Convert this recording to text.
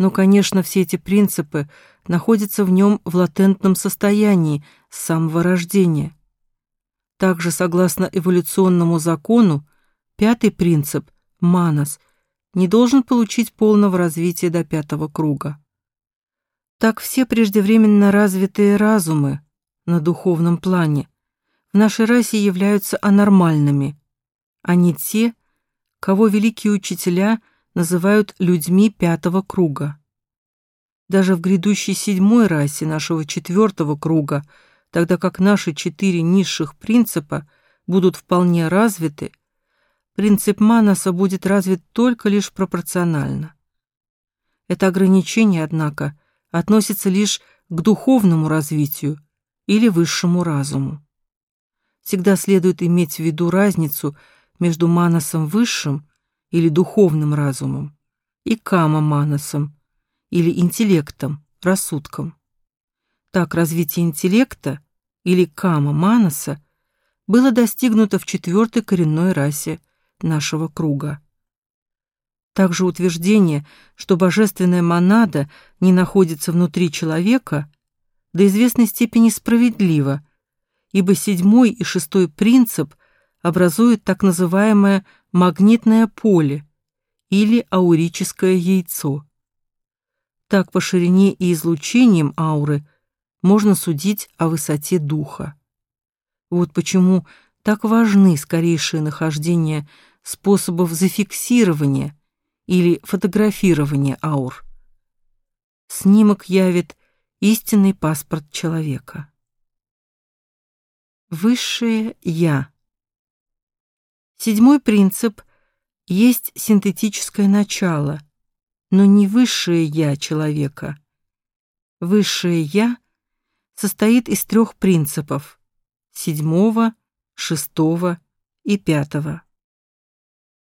Но, конечно, все эти принципы находятся в нем в латентном состоянии с самого рождения. Также, согласно эволюционному закону, пятый принцип, манас, не должен получить полного развития до пятого круга. Так все преждевременно развитые разумы на духовном плане в нашей расе являются анормальными, не те, кого великие учителя называют людьми пятого круга. Даже в грядущей седьмой расе нашего четвертого круга, тогда как наши четыре низших принципа будут вполне развиты, принцип Манаса будет развит только лишь пропорционально. Это ограничение, однако, относится лишь к духовному развитию или высшему разуму. Всегда следует иметь в виду разницу между манасом высшим или духовным разумом и кама-манасом или интеллектом, рассудком. Так развитие интеллекта или кама-манаса было достигнуто в четвертой коренной расе нашего круга. Также утверждение, что божественная монада не находится внутри человека, до известной степени справедливо, ибо седьмой и шестой принцип образуют так называемое магнитное поле или аурическое яйцо. Так по ширине и излучениям ауры можно судить о высоте духа. Вот почему так важны скорейшие нахождения способов зафиксирования или фотографирование аур. Снимок явит истинный паспорт человека. Высшее Я. Седьмой принцип есть синтетическое начало, но не высшее Я человека. Высшее Я состоит из трех принципов – седьмого, шестого и пятого.